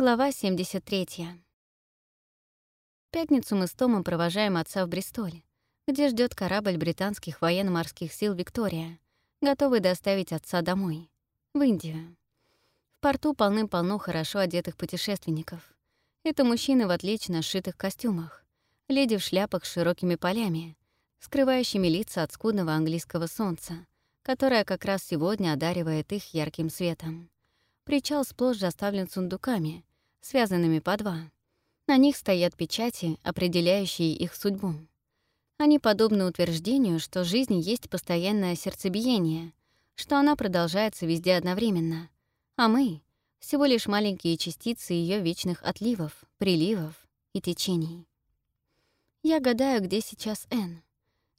Глава 73. В пятницу мы с Томом провожаем отца в Бристоль, где ждет корабль британских военно-морских сил «Виктория», готовый доставить отца домой, в Индию. В порту полным-полно хорошо одетых путешественников. Это мужчины в отлично сшитых костюмах, леди в шляпах с широкими полями, скрывающими лица от скудного английского солнца, которое как раз сегодня одаривает их ярким светом. Причал сплошь заставлен сундуками — связанными по два. На них стоят печати, определяющие их судьбу. Они подобны утверждению, что жизнь есть постоянное сердцебиение, что она продолжается везде одновременно, а мы — всего лишь маленькие частицы ее вечных отливов, приливов и течений. Я гадаю, где сейчас Энн.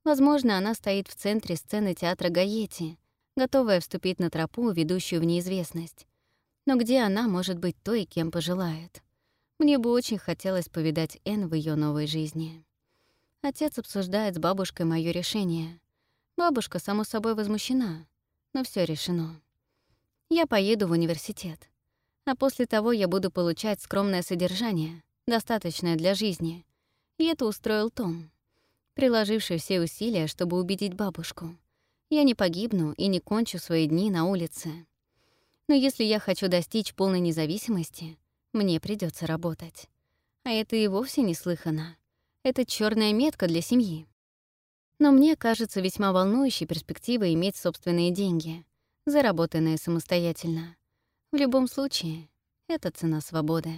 Возможно, она стоит в центре сцены театра Гаети, готовая вступить на тропу, ведущую в неизвестность, но где она может быть той, кем пожелает? Мне бы очень хотелось повидать Энн в ее новой жизни. Отец обсуждает с бабушкой мое решение. Бабушка, само собой, возмущена, но все решено. Я поеду в университет. А после того я буду получать скромное содержание, достаточное для жизни. И это устроил Том, приложивший все усилия, чтобы убедить бабушку. Я не погибну и не кончу свои дни на улице. Но если я хочу достичь полной независимости, мне придется работать. А это и вовсе не слыхано. Это черная метка для семьи. Но мне кажется весьма волнующей перспектива иметь собственные деньги, заработанные самостоятельно. В любом случае, это цена свободы.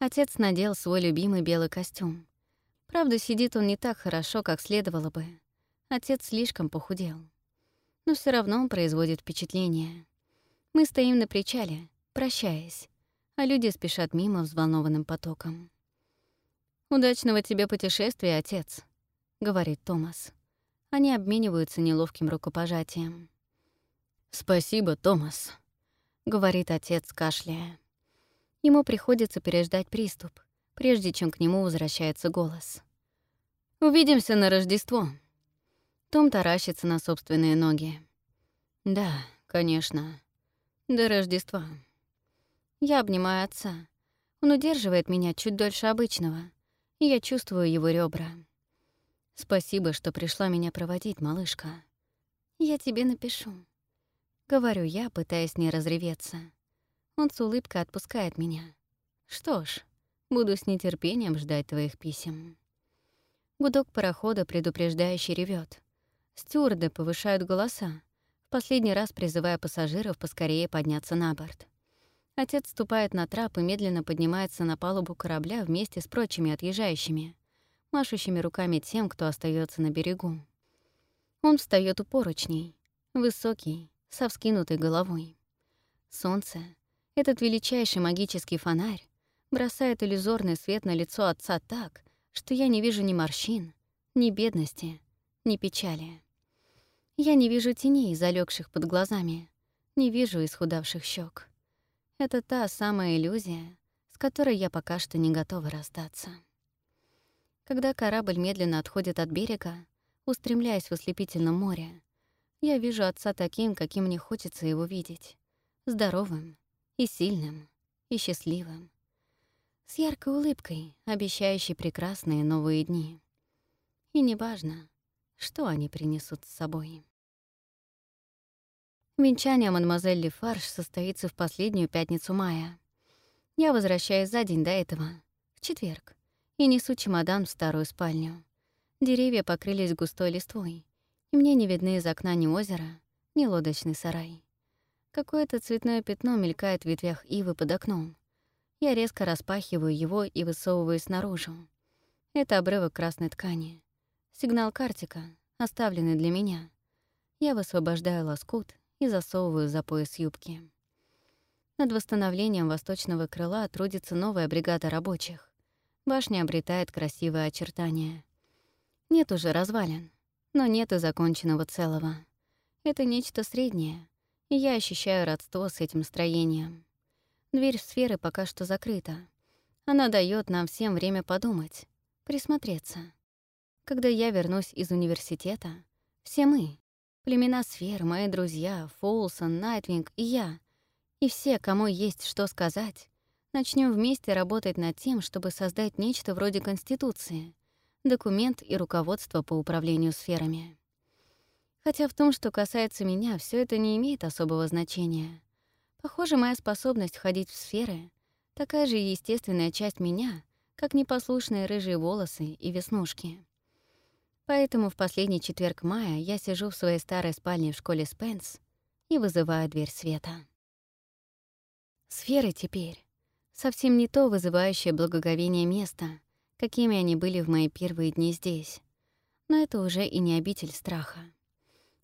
Отец надел свой любимый белый костюм. Правда, сидит он не так хорошо, как следовало бы. Отец слишком похудел. Но все равно он производит впечатление. Мы стоим на причале, прощаясь, а люди спешат мимо взволнованным потоком. «Удачного тебе путешествия, отец», — говорит Томас. Они обмениваются неловким рукопожатием. «Спасибо, Томас», — говорит отец, кашляя. Ему приходится переждать приступ, прежде чем к нему возвращается голос. «Увидимся на Рождество». Том таращится на собственные ноги. «Да, конечно. До Рождества. Я обнимаю отца. Он удерживает меня чуть дольше обычного, и я чувствую его ребра. Спасибо, что пришла меня проводить, малышка. Я тебе напишу. Говорю я, пытаясь не разреветься. Он с улыбкой отпускает меня. Что ж, буду с нетерпением ждать твоих писем. Гудок парохода предупреждающе ревет. Стюарды повышают голоса, последний раз призывая пассажиров поскорее подняться на борт. Отец ступает на трап и медленно поднимается на палубу корабля вместе с прочими отъезжающими, машущими руками тем, кто остается на берегу. Он встает у поручней, высокий, со вскинутой головой. Солнце, этот величайший магический фонарь, бросает иллюзорный свет на лицо отца так, что я не вижу ни морщин, ни бедности, ни печали. Я не вижу теней, залегших под глазами, не вижу исхудавших щек. Это та самая иллюзия, с которой я пока что не готова расстаться. Когда корабль медленно отходит от берега, устремляясь в ослепительном море, я вижу отца таким, каким мне хочется его видеть. Здоровым и сильным, и счастливым. С яркой улыбкой, обещающей прекрасные новые дни. И неважно, что они принесут с собой. Венчание мадемуазель Лефарш состоится в последнюю пятницу мая. Я возвращаюсь за день до этого, в четверг, и несу чемодан в старую спальню. Деревья покрылись густой листвой, и мне не видны из окна ни озера, ни лодочный сарай. Какое-то цветное пятно мелькает в ветвях ивы под окном. Я резко распахиваю его и высовываюсь наружу. Это обрывок красной ткани. Сигнал картика, оставленный для меня. Я высвобождаю лоскут и засовываю за пояс юбки. Над восстановлением восточного крыла трудится новая бригада рабочих. Башня обретает красивые очертания. Нет уже развалин, но нет и законченного целого. Это нечто среднее, и я ощущаю родство с этим строением. Дверь в сферы пока что закрыта. Она дает нам всем время подумать, присмотреться. Когда я вернусь из университета, все мы, племена сфер, мои друзья, Фолсон, Найтвинг и я, И все, кому есть что сказать, начнем вместе работать над тем, чтобы создать нечто вроде Конституции, документ и руководство по управлению сферами. Хотя в том, что касается меня, все это не имеет особого значения. Похоже, моя способность входить в сферы — такая же естественная часть меня, как непослушные рыжие волосы и веснушки. Поэтому в последний четверг мая я сижу в своей старой спальне в школе Спенс и вызываю дверь света. Сферы теперь совсем не то вызывающее благоговение место, какими они были в мои первые дни здесь. Но это уже и не обитель страха.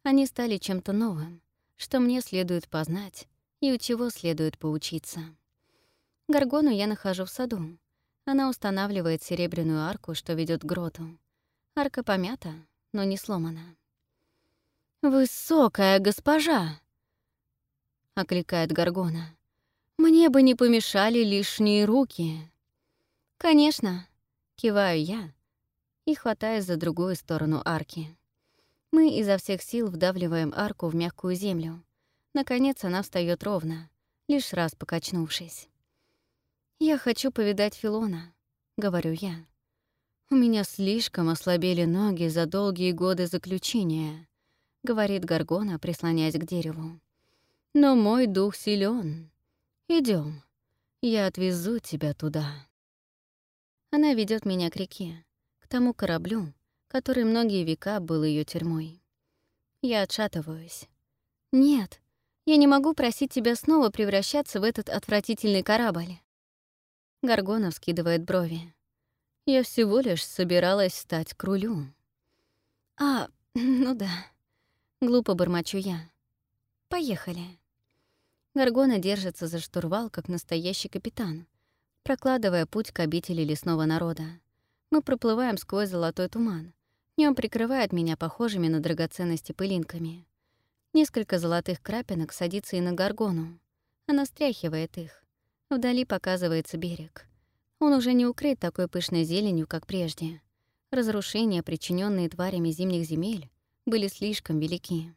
Они стали чем-то новым, что мне следует познать и у чего следует поучиться. Гаргону я нахожу в саду. Она устанавливает серебряную арку, что ведет к гроту. Арка помята, но не сломана. «Высокая госпожа!» — окликает Гаргона. «Мне бы не помешали лишние руки». «Конечно», — киваю я и хватаюсь за другую сторону арки. Мы изо всех сил вдавливаем арку в мягкую землю. Наконец она встает ровно, лишь раз покачнувшись. «Я хочу повидать Филона», — говорю я. «У меня слишком ослабели ноги за долгие годы заключения», — говорит Гаргона, прислоняясь к дереву. «Но мой дух силен. Идем, я отвезу тебя туда». Она ведет меня к реке, к тому кораблю, который многие века был ее тюрьмой. Я отшатываюсь. «Нет, я не могу просить тебя снова превращаться в этот отвратительный корабль». Гаргона вскидывает брови. «Я всего лишь собиралась стать к рулю». «А, ну да». Глупо бормочу я. «Поехали». Гаргона держится за штурвал, как настоящий капитан, прокладывая путь к обители лесного народа. Мы проплываем сквозь золотой туман, Днем прикрывает меня похожими на драгоценности пылинками. Несколько золотых крапинок садится и на горгону. Она стряхивает их. Вдали показывается берег. Он уже не укрыт такой пышной зеленью, как прежде. Разрушения, причиненные тварями зимних земель, были слишком велики.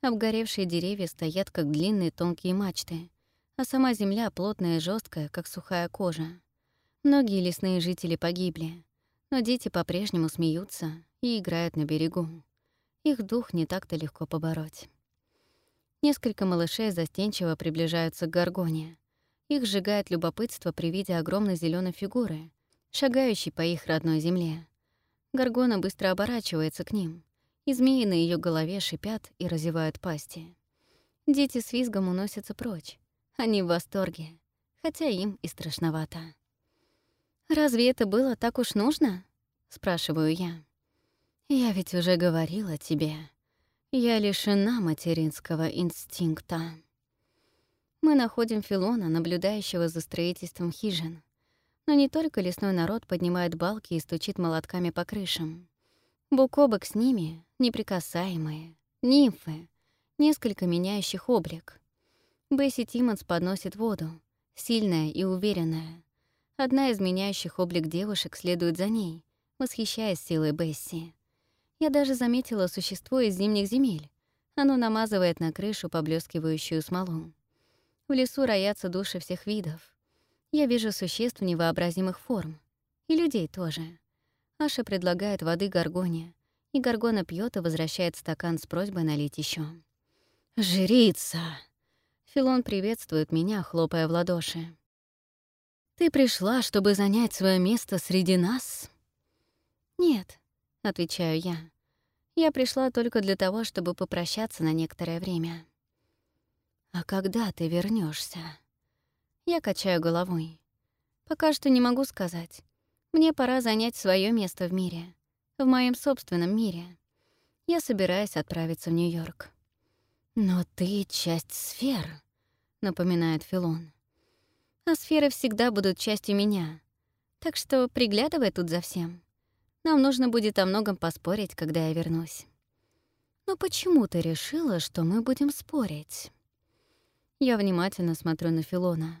Обгоревшие деревья стоят, как длинные тонкие мачты, а сама земля плотная и жесткая, как сухая кожа. Многие лесные жители погибли, но дети по-прежнему смеются и играют на берегу. Их дух не так-то легко побороть. Несколько малышей застенчиво приближаются к Гаргоне. Их сжигает любопытство при виде огромной зеленой фигуры, шагающей по их родной земле. Гаргона быстро оборачивается к ним, и змеи на ее голове шипят и разевают пасти. Дети с визгом уносятся прочь. Они в восторге, хотя им и страшновато. «Разве это было так уж нужно?» — спрашиваю я. Я ведь уже говорила тебе. Я лишена материнского инстинкта. Мы находим Филона, наблюдающего за строительством хижин. Но не только лесной народ поднимает балки и стучит молотками по крышам. Бок о бок с ними неприкасаемые, нимфы, несколько меняющих облик. Бесси Тиммонс подносит воду, сильная и уверенная. Одна из меняющих облик девушек следует за ней, восхищаясь силой Бесси. Я даже заметила существо из зимних земель. Оно намазывает на крышу поблескивающую смолу. В лесу роятся души всех видов. Я вижу существ невообразимых форм. И людей тоже. Аша предлагает воды Гаргоне, и Гаргона пьет и возвращает стакан с просьбой налить еще. «Жрица!» Филон приветствует меня, хлопая в ладоши. «Ты пришла, чтобы занять свое место среди нас?» «Нет», — отвечаю я. Я пришла только для того, чтобы попрощаться на некоторое время. «А когда ты вернешься? Я качаю головой. «Пока что не могу сказать. Мне пора занять свое место в мире. В моем собственном мире. Я собираюсь отправиться в Нью-Йорк». «Но ты часть сфер», — напоминает Филон. «А сферы всегда будут частью меня. Так что приглядывай тут за всем. Нам нужно будет о многом поспорить, когда я вернусь. Но почему ты решила, что мы будем спорить? Я внимательно смотрю на Филона.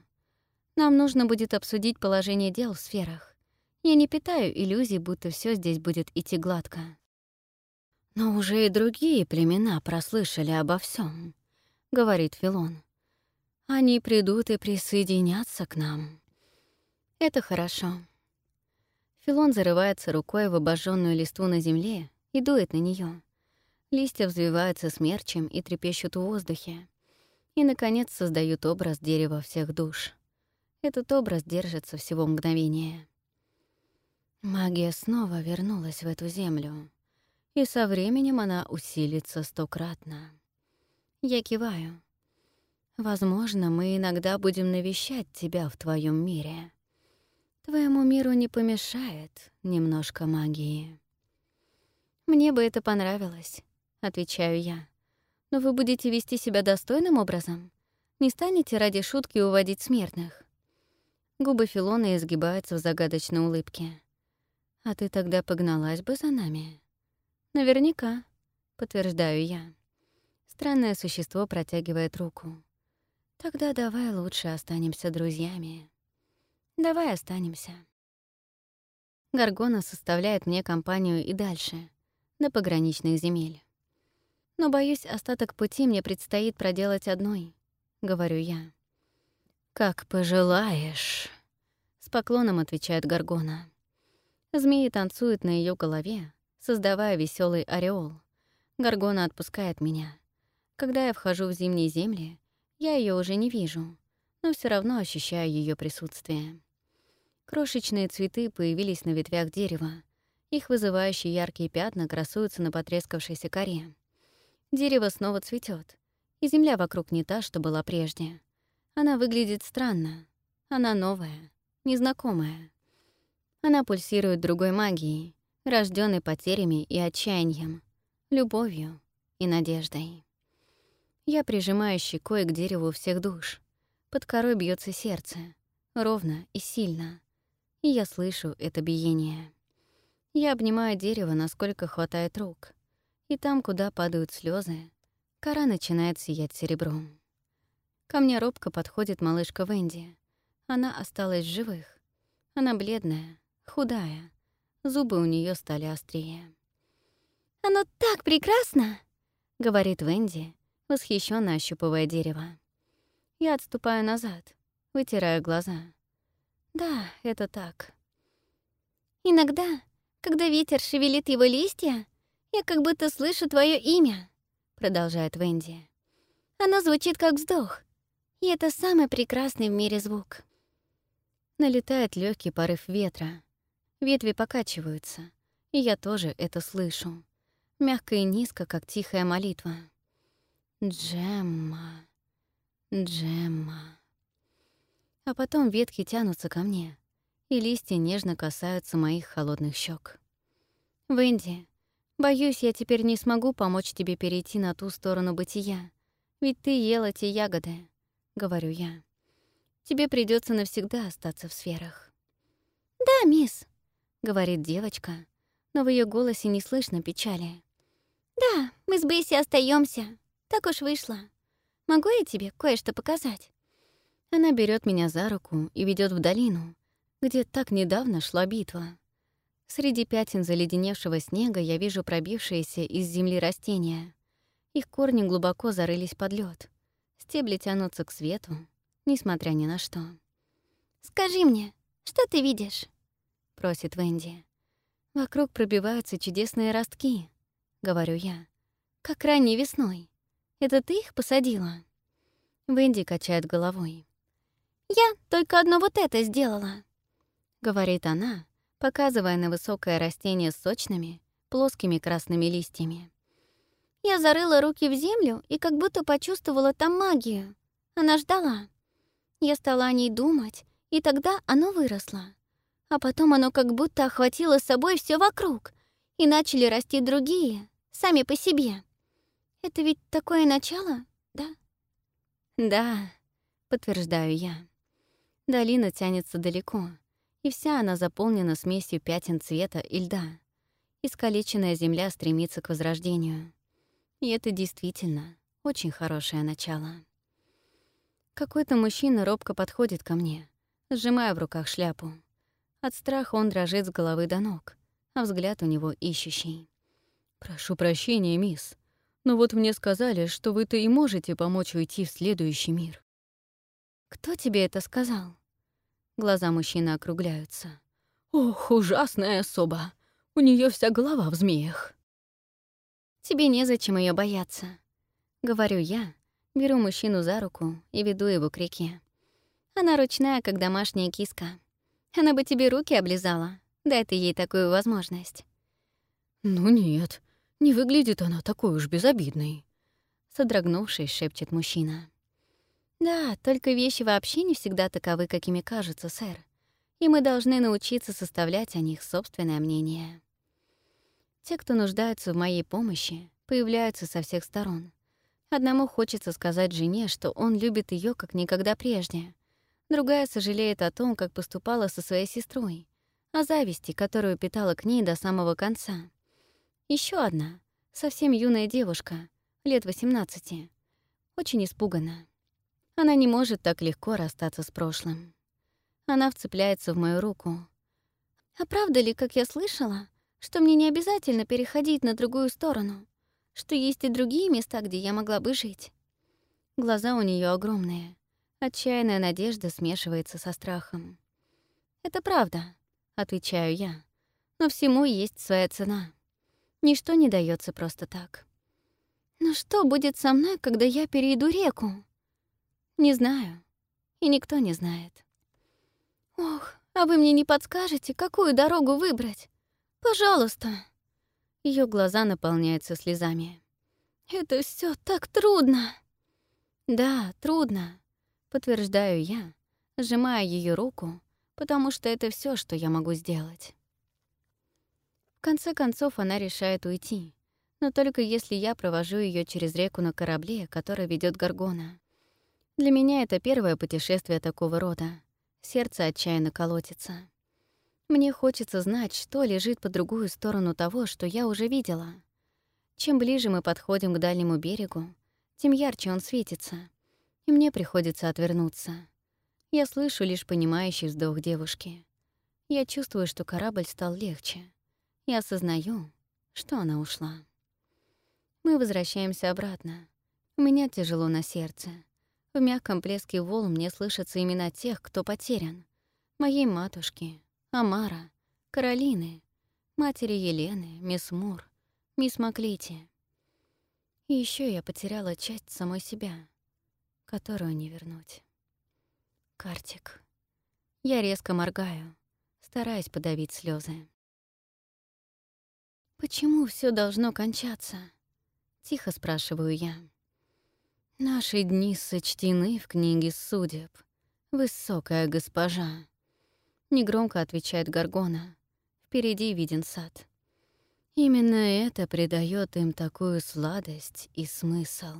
Нам нужно будет обсудить положение дел в сферах. Я не питаю иллюзий, будто все здесь будет идти гладко. Но уже и другие племена прослышали обо всем, говорит Филон. Они придут и присоединятся к нам. Это хорошо. Филон зарывается рукой в обожженную листву на земле и дует на нее. Листья взвиваются смерчем и трепещут в воздухе. И, наконец, создают образ дерева всех душ. Этот образ держится всего мгновение. Магия снова вернулась в эту землю, и со временем она усилится стократно. Я киваю. Возможно, мы иногда будем навещать тебя в твоем мире. Твоему миру не помешает немножко магии. Мне бы это понравилось, отвечаю я. Но вы будете вести себя достойным образом? Не станете ради шутки уводить смертных? Губы Филона изгибаются в загадочной улыбке. «А ты тогда погналась бы за нами?» «Наверняка», — подтверждаю я. Странное существо протягивает руку. «Тогда давай лучше останемся друзьями». «Давай останемся». Гаргона составляет мне компанию и дальше, на пограничных земель. Но, боюсь, остаток пути мне предстоит проделать одной, — говорю я. «Как пожелаешь», — с поклоном отвечает Гаргона. Змеи танцуют на ее голове, создавая веселый ореол. Гаргона отпускает меня. Когда я вхожу в зимние земли, я ее уже не вижу, но все равно ощущаю ее присутствие. Крошечные цветы появились на ветвях дерева. Их вызывающие яркие пятна красуются на потрескавшейся коре. Дерево снова цветет, и земля вокруг не та, что была прежде. Она выглядит странно. Она новая, незнакомая. Она пульсирует другой магией, рожденной потерями и отчаянием, любовью и надеждой. Я прижимаю щекой к дереву всех душ. Под корой бьется сердце, ровно и сильно. И я слышу это биение. Я обнимаю дерево, насколько хватает рук. И там, куда падают слезы, кора начинает сиять серебром. Ко мне робко подходит малышка Венди. Она осталась в живых. Она бледная, худая. Зубы у нее стали острее. «Оно так прекрасно!» — говорит Венди, восхищенно ощупывая дерево. Я отступаю назад, вытираю глаза. Да, это так. «Иногда, когда ветер шевелит его листья, я как будто слышу твое имя», — продолжает Венди. «Оно звучит как вздох, и это самый прекрасный в мире звук. Налетает легкий порыв ветра. Ветви покачиваются, и я тоже это слышу. Мягко и низко, как тихая молитва. Джемма, Джемма. А потом ветки тянутся ко мне, и листья нежно касаются моих холодных щек. Венди, боюсь, я теперь не смогу помочь тебе перейти на ту сторону бытия, ведь ты ела те ягоды. — говорю я. «Тебе придется навсегда остаться в сферах». «Да, мисс», — говорит девочка, но в ее голосе не слышно печали. «Да, мы с Бесси остаемся. Так уж вышло. Могу я тебе кое-что показать?» Она берет меня за руку и ведет в долину, где так недавно шла битва. Среди пятен заледеневшего снега я вижу пробившиеся из земли растения. Их корни глубоко зарылись под лед. Стебли тянутся к свету, несмотря ни на что. «Скажи мне, что ты видишь?» — просит Венди. «Вокруг пробиваются чудесные ростки», — говорю я. «Как ранней весной. Это ты их посадила?» Венди качает головой. «Я только одно вот это сделала», — говорит она, показывая на высокое растение с сочными, плоскими красными листьями. Я зарыла руки в землю и как будто почувствовала там магию. Она ждала. Я стала о ней думать, и тогда оно выросло. А потом оно как будто охватило собой все вокруг, и начали расти другие, сами по себе. Это ведь такое начало, да? Да, подтверждаю я. Долина тянется далеко, и вся она заполнена смесью пятен цвета и льда. Искалеченная земля стремится к возрождению. И это действительно очень хорошее начало. Какой-то мужчина робко подходит ко мне, сжимая в руках шляпу. От страха он дрожит с головы до ног, а взгляд у него ищущий. «Прошу прощения, мисс, но вот мне сказали, что вы-то и можете помочь уйти в следующий мир». «Кто тебе это сказал?» Глаза мужчины округляются. «Ох, ужасная особа! У нее вся голова в змеях!» «Тебе незачем ее бояться», — говорю я, беру мужчину за руку и веду его к реке. Она ручная, как домашняя киска. Она бы тебе руки облизала, дай ты ей такую возможность. «Ну нет, не выглядит она такой уж безобидной», — содрогнувшись, шепчет мужчина. «Да, только вещи вообще не всегда таковы, какими кажутся, сэр. И мы должны научиться составлять о них собственное мнение. Те, кто нуждаются в моей помощи, появляются со всех сторон. Одному хочется сказать жене, что он любит ее как никогда прежде. Другая сожалеет о том, как поступала со своей сестрой, о зависти, которую питала к ней до самого конца. Еще одна, совсем юная девушка, лет 18, очень испугана. Она не может так легко расстаться с прошлым. Она вцепляется в мою руку. «А правда ли, как я слышала, что мне не обязательно переходить на другую сторону, что есть и другие места, где я могла бы жить?» Глаза у нее огромные. Отчаянная надежда смешивается со страхом. «Это правда», — отвечаю я. «Но всему есть своя цена. Ничто не дается просто так». «Но что будет со мной, когда я перейду реку?» Не знаю. И никто не знает. Ох, а вы мне не подскажете, какую дорогу выбрать? Пожалуйста. Ее глаза наполняются слезами. Это все так трудно. Да, трудно, подтверждаю я, сжимая ее руку, потому что это все, что я могу сделать. В конце концов она решает уйти, но только если я провожу ее через реку на корабле, который ведет Гаргона. Для меня это первое путешествие такого рода. Сердце отчаянно колотится. Мне хочется знать, что лежит по другую сторону того, что я уже видела. Чем ближе мы подходим к дальнему берегу, тем ярче он светится, и мне приходится отвернуться. Я слышу лишь понимающий вздох девушки. Я чувствую, что корабль стал легче. Я осознаю, что она ушла. Мы возвращаемся обратно. У меня тяжело на сердце. В мягком плеске волн мне слышатся имена тех, кто потерян. Моей матушки, Амара, Каролины, матери Елены, мисс Мур, мисс Маклити. И еще я потеряла часть самой себя, которую не вернуть. Картик. Я резко моргаю, стараясь подавить слезы. «Почему все должно кончаться?» — тихо спрашиваю я. Наши дни сочтены в книге судеб, высокая госпожа. Негромко отвечает Гаргона. Впереди виден сад. Именно это придает им такую сладость и смысл.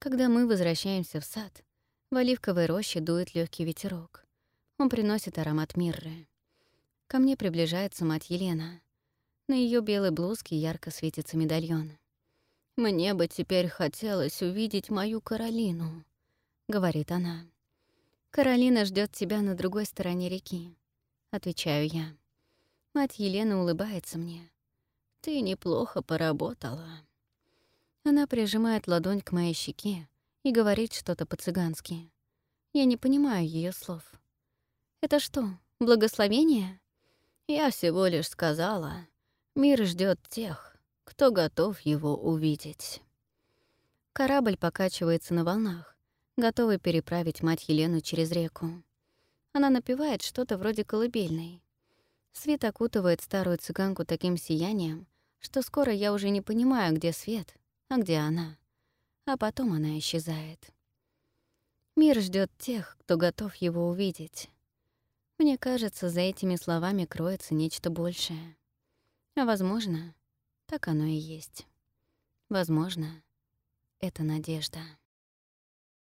Когда мы возвращаемся в сад, в оливковой роще дует легкий ветерок. Он приносит аромат мирры. Ко мне приближается мать Елена. На ее белой блузке ярко светится медальон. «Мне бы теперь хотелось увидеть мою Каролину», — говорит она. «Каролина ждет тебя на другой стороне реки», — отвечаю я. Мать Елены улыбается мне. «Ты неплохо поработала». Она прижимает ладонь к моей щеке и говорит что-то по-цыгански. Я не понимаю ее слов. «Это что, благословение?» Я всего лишь сказала, мир ждет тех, кто готов его увидеть. Корабль покачивается на волнах, готовый переправить мать Елену через реку. Она напевает что-то вроде колыбельной. Свет окутывает старую цыганку таким сиянием, что скоро я уже не понимаю, где свет, а где она. А потом она исчезает. Мир ждет тех, кто готов его увидеть. Мне кажется, за этими словами кроется нечто большее. А возможно, так оно и есть. Возможно, это надежда.